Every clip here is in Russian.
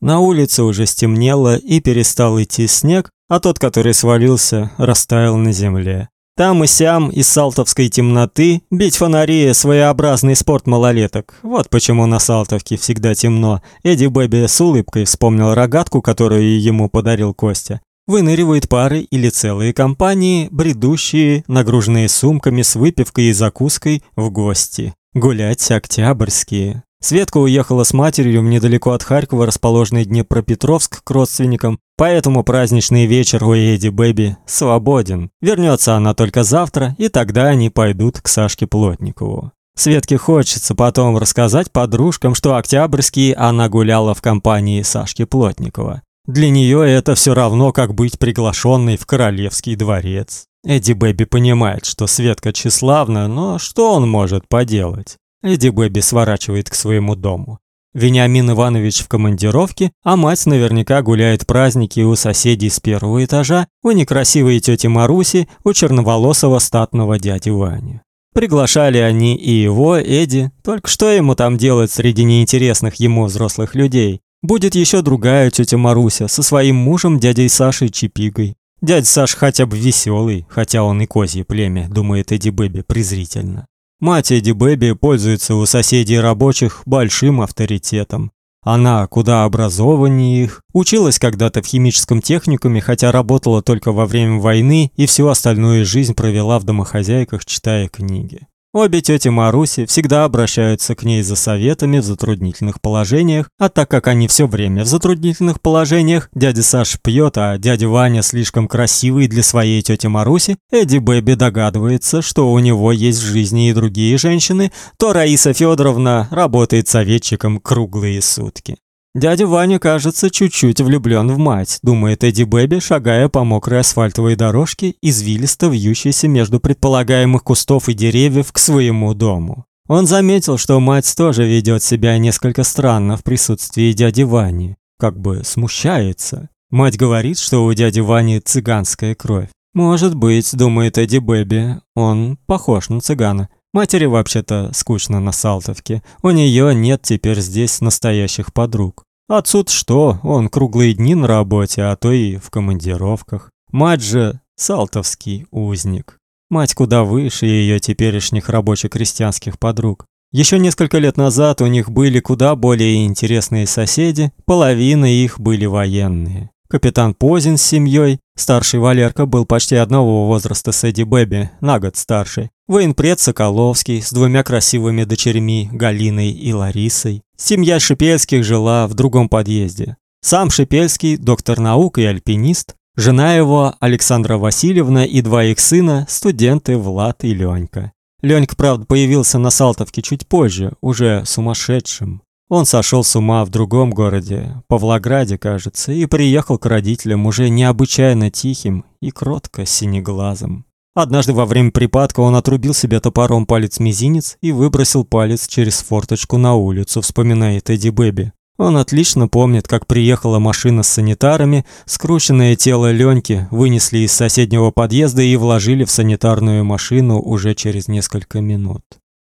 На улице уже стемнело и перестал идти снег, а тот, который свалился, растаял на земле. Там и сям из салтовской темноты бить фонари своеобразный спорт малолеток. Вот почему на Салтовке всегда темно. Эдди Бэби с улыбкой вспомнил рогатку, которую ему подарил Костя. Выныривают пары или целые компании, бредущие, нагруженные сумками с выпивкой и закуской в гости. Гулять октябрьские. Светка уехала с матерью в недалеко от Харькова расположенный Днепропетровск к родственникам, поэтому праздничный вечер у Эдди Бэби свободен. Вернется она только завтра, и тогда они пойдут к Сашке Плотникову. Светке хочется потом рассказать подружкам, что октябрьские она гуляла в компании Сашки Плотникова. Для нее это все равно, как быть приглашенной в королевский дворец. Эдди Бэби понимает, что Светка тщеславна, но что он может поделать? Эдди Бэби сворачивает к своему дому. Вениамин Иванович в командировке, а мать наверняка гуляет праздники у соседей с первого этажа, у некрасивой тети Маруси, у черноволосого статного дяди Вани. Приглашали они и его, Эдди, только что ему там делать среди неинтересных ему взрослых людей? Будет еще другая тетя Маруся со своим мужем дядей Сашей Чипигой. Дядя Саш хотя бы веселый, хотя он и козье племя, думает Эдди Бэби презрительно. Мать Эдди Бэби пользуется у соседей рабочих большим авторитетом. Она куда образованнее их, училась когда-то в химическом техникуме, хотя работала только во время войны и всю остальную жизнь провела в домохозяйках, читая книги. Обе тети Маруси всегда обращаются к ней за советами в затруднительных положениях, а так как они все время в затруднительных положениях, дядя Саш пьет, а дядя Ваня слишком красивый для своей тети Маруси, Эдди Бэби догадывается, что у него есть в жизни и другие женщины, то Раиса Федоровна работает советчиком круглые сутки. Дядя Ваня, кажется, чуть-чуть влюблен в мать, думает Эдди Бэби, шагая по мокрой асфальтовой дорожке, извилисто вьющейся между предполагаемых кустов и деревьев к своему дому. Он заметил, что мать тоже ведет себя несколько странно в присутствии дяди Вани, как бы смущается. Мать говорит, что у дяди Вани цыганская кровь. Может быть, думает Эдди Бэби, он похож на цыгана. Матери вообще-то скучно на Салтовке. У нее нет теперь здесь настоящих подруг. Отсюда что? Он круглые дни на работе, а то и в командировках. Мать же салтовский узник. Мать куда выше ее теперешних рабоче-крестьянских подруг. Еще несколько лет назад у них были куда более интересные соседи, половина их были военные. Капитан Позин с семьей, старший Валерка был почти одного возраста с Эдди Бэби, на год старше. Военпред Соколовский с двумя красивыми дочерьми, Галиной и Ларисой. Семья Шипельских жила в другом подъезде. Сам Шипельский, доктор наук и альпинист, жена его Александра Васильевна и два их сына, студенты Влад и Ленька. Ленька, правда, появился на Салтовке чуть позже, уже сумасшедшим. Он сошел с ума в другом городе, Павлограде, кажется, и приехал к родителям уже необычайно тихим и кротко синеглазым. Однажды во время припадка он отрубил себе топором палец-мизинец и выбросил палец через форточку на улицу, вспоминает Эдди Бэби. Он отлично помнит, как приехала машина с санитарами, скрученное тело Леньки вынесли из соседнего подъезда и вложили в санитарную машину уже через несколько минут.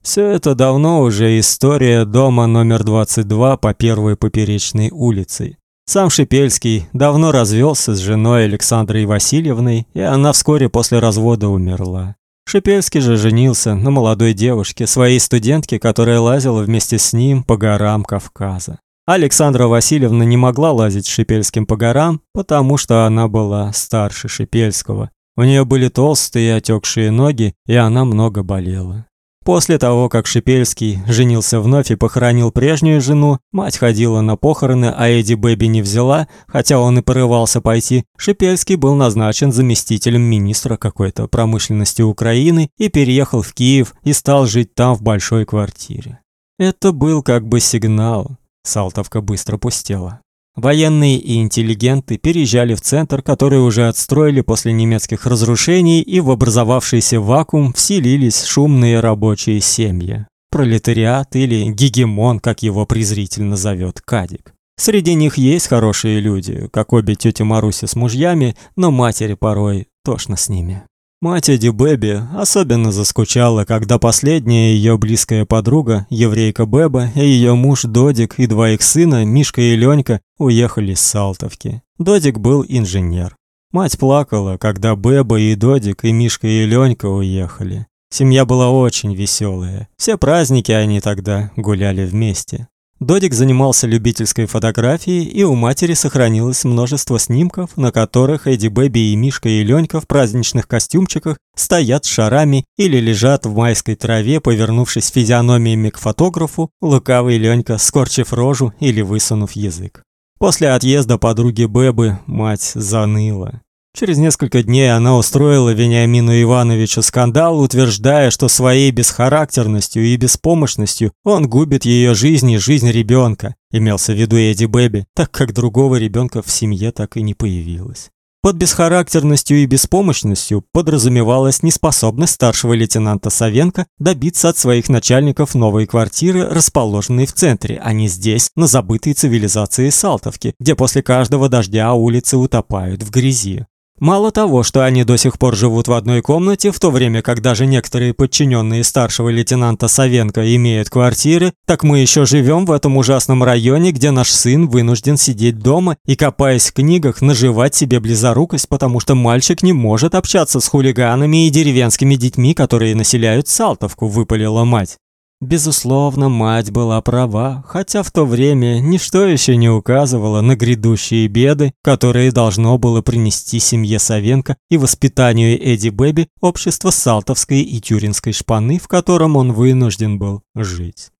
Все это давно уже история дома номер 22 по первой поперечной улице. Сам Шипельский давно развелся с женой Александрой Васильевной, и она вскоре после развода умерла. Шипельский же женился на молодой девушке, своей студентке, которая лазила вместе с ним по горам Кавказа. Александра Васильевна не могла лазить с Шипельским по горам, потому что она была старше Шипельского. У нее были толстые и отекшие ноги, и она много болела. После того, как Шипельский женился вновь и похоронил прежнюю жену, мать ходила на похороны, а Эдди Бэби не взяла, хотя он и порывался пойти. Шипельский был назначен заместителем министра какой-то промышленности Украины и переехал в Киев и стал жить там в большой квартире. Это был как бы сигнал. Салтовка быстро пустела. Военные и интеллигенты переезжали в центр, который уже отстроили после немецких разрушений, и в образовавшийся вакуум вселились шумные рабочие семьи. Пролетариат или гегемон, как его презрительно зовет Кадик. Среди них есть хорошие люди, как обе тети Маруси с мужьями, но матери порой тошно с ними. Мать Эдди Бэби особенно заскучала, когда последняя ее близкая подруга, еврейка Беба, и ее муж Додик и два их сына, Мишка и Ленька, уехали с Салтовки. Додик был инженер. Мать плакала, когда Беба и Додик, и Мишка и Ленька уехали. Семья была очень веселая. Все праздники они тогда гуляли вместе. Додик занимался любительской фотографией, и у матери сохранилось множество снимков, на которых Эдди Бэби и Мишка и Ленька в праздничных костюмчиках стоят с шарами или лежат в майской траве, повернувшись физиономиями к фотографу, лукавый Ленька скорчив рожу или высунув язык. После отъезда подруги Бэбы мать заныла. Через несколько дней она устроила Вениамину Ивановичу скандал, утверждая, что своей бесхарактерностью и беспомощностью он губит ее жизнь и жизнь ребенка. Имелся в виду Эдди Бэби, так как другого ребенка в семье так и не появилось. Под бесхарактерностью и беспомощностью подразумевалась неспособность старшего лейтенанта Савенко добиться от своих начальников новой квартиры, расположенной в центре, а не здесь, на забытой цивилизации Салтовки, где после каждого дождя улицы утопают в грязи. Мало того, что они до сих пор живут в одной комнате, в то время как даже некоторые подчиненные старшего лейтенанта Савенко имеют квартиры, так мы еще живем в этом ужасном районе, где наш сын вынужден сидеть дома и, копаясь в книгах, наживать себе близорукость, потому что мальчик не может общаться с хулиганами и деревенскими детьми, которые населяют Салтовку, выпалила мать. Безусловно, мать была права, хотя в то время ничто еще не указывало на грядущие беды, которые должно было принести семье Савенко и воспитанию Эдди Бэби общество Салтовской и Тюринской шпаны, в котором он вынужден был жить.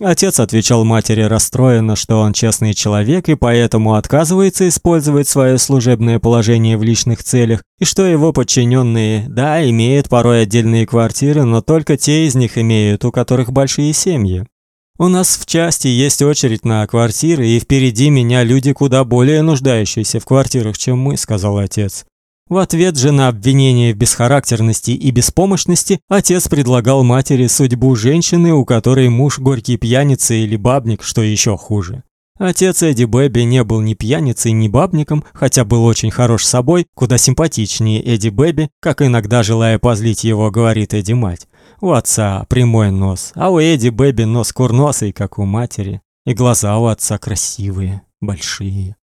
Отец отвечал матери расстроенно, что он честный человек и поэтому отказывается использовать свое служебное положение в личных целях, и что его подчиненные, да, имеют порой отдельные квартиры, но только те из них имеют, у которых большие семьи. У нас в части есть очередь на квартиры, и впереди меня люди куда более нуждающиеся в квартирах, чем мы, сказал отец. В ответ же на обвинение в бесхарактерности и беспомощности отец предлагал матери судьбу женщины, у которой муж горький пьяница или бабник, что еще хуже. Отец Эдди Бэби не был ни пьяницей, ни бабником, хотя был очень хорош собой, куда симпатичнее Эдди Бэби, как иногда желая позлить его, говорит Эдди мать. У отца прямой нос, а у Эдди Бэби нос курносый, как у матери, и глаза у отца красивые, большие.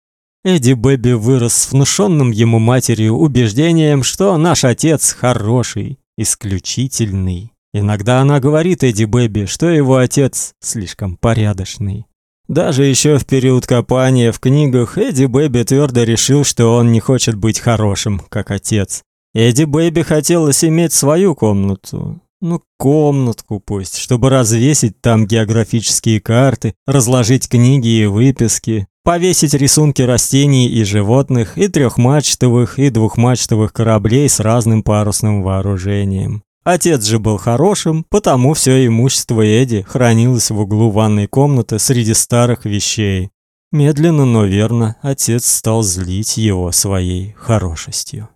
Эдди Бэби вырос с внушенным ему матерью убеждением, что наш отец хороший, исключительный. Иногда она говорит Эдди Бэби, что его отец слишком порядочный. Даже еще в период копания в книгах Эдди Бэби твердо решил, что он не хочет быть хорошим, как отец. Эдди Бэби хотелось иметь свою комнату. Ну, комнатку пусть, чтобы развесить там географические карты, разложить книги и выписки, повесить рисунки растений и животных, и трехмачтовых, и двухмачтовых кораблей с разным парусным вооружением. Отец же был хорошим, потому все имущество Эди хранилось в углу ванной комнаты среди старых вещей. Медленно, но верно отец стал злить его своей хорошестью.